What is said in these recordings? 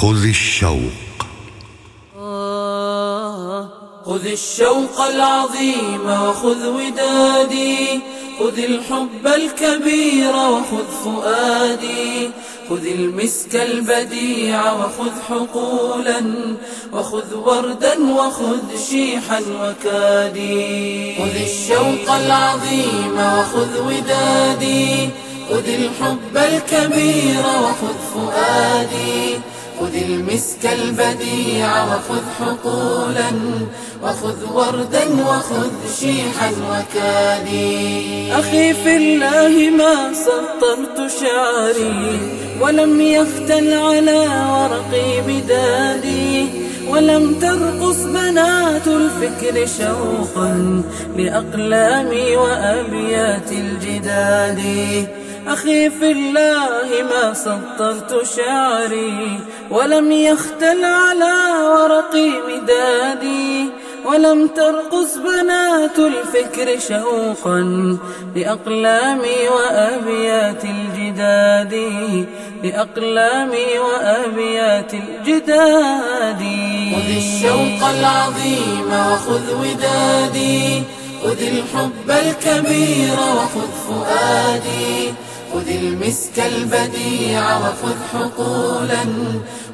خذ الشوق. خذ الشوق العظيم وخذ ودادي. خذ الحب الكبير وخذ فؤادي. خذ المسك البديع وخذ حقولا. وخذ وردا وخذ شيحا وكادي. خذ الشوق العظيم وخذ ودادي. خذ الحب الكبير وخذ فؤادي. خذ المسك البديع وخذ حقولا وخذ وردا وخذ شيحا وكادي. أخي في الله ما سطرت شعري ولم يختل على ورقي بدادي ولم ترقص بنات الفكر شوقا لأقلامي وأبيات الجداد. أخي في الله ما سطرت شعري ولم يختل على ورقي مدادي ولم ترقص بنات الفكر شوقا لأقلامي وأبيات الجداد لأقلامي وأبيات الجداد خذ الشوق العظيم وخذ ودادي خذ الحب الكبير وخذ فؤادي. خذ المسك البديع وخذ حقولا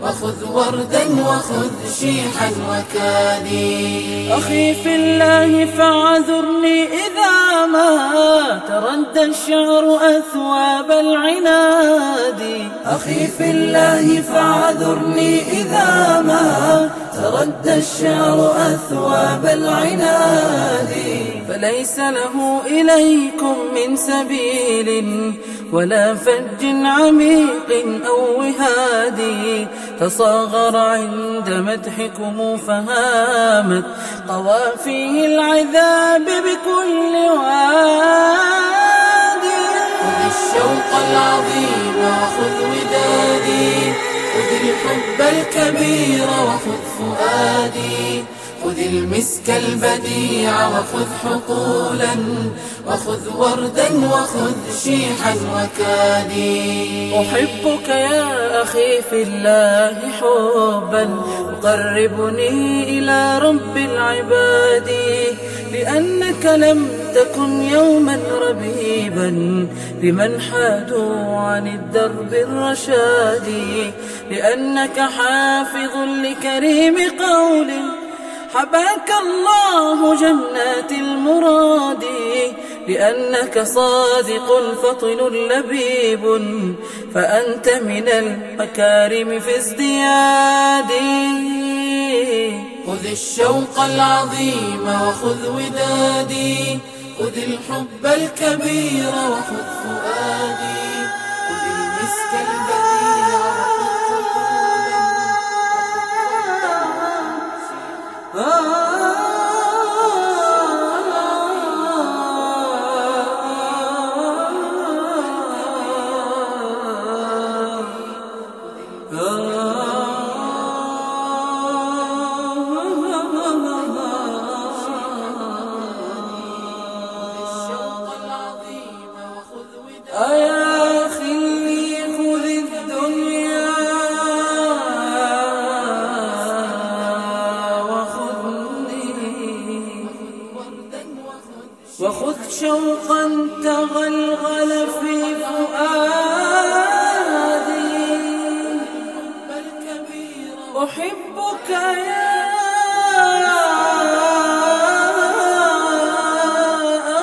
وخذ وردا وخذ شيحا وكادي. أخي في الله فاعذرني إذا ما تردى الشعر أثواب العناد. أخي في الله فاعذرني إذا ما تردى الشعر أثواب العناد. فليس له إليكم من سبيل ولا فج عميق أو وهادي تصاغر عند مدحكم فهامت قوافيه العذاب بكل وادي خذ الشوق العظيم وخذ ودادي خذ الحب الكبير وخذ فؤادي. خذ المسك البديع وخذ حقولا وخذ وردا وخذ شيحا وكادي. أحبك يا أخي في الله حبا يقربني إلى رب العباد لأنك لم تكن يوما ربيبا لمن حادوا عن الدرب الرشاد لأنك حافظ لكريم قول حباك الله جنات المراد لأنك صادق فطن لبيب فأنت من المكارم في ازديادي خذ الشوق العظيم وخذ ودادي خذ الحب الكبير وخذ فؤادي خذ المسك البديع شوقا تغلغل في فؤادي. أحبك يا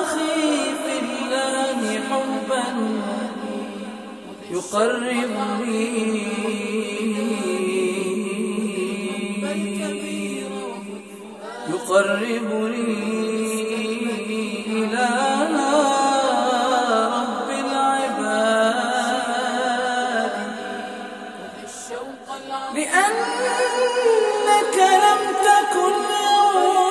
أخي في الله حبا يقربني. يقربني. إلى رب العباد. لأنك لم تكن يوما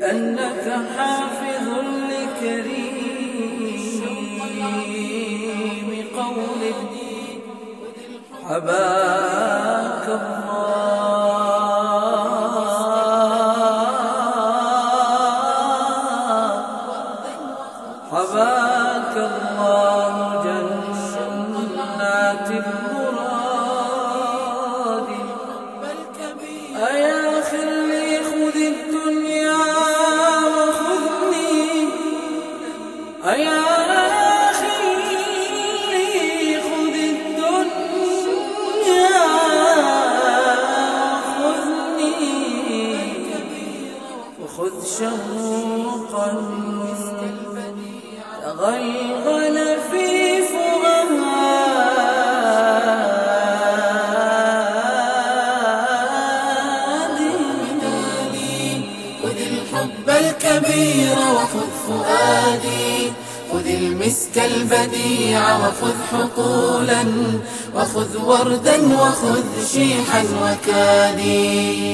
الدرب الرشاد لأن إنك حافظ لكريم قول حباك الله. حباك الله جنات المراد شوقا تغلغل في فؤادي خذ الحب الكبير وخذ فؤادي. خذ المسك البديع وخذ حقولا. وخذ وردا وخذ شيحا وكادي.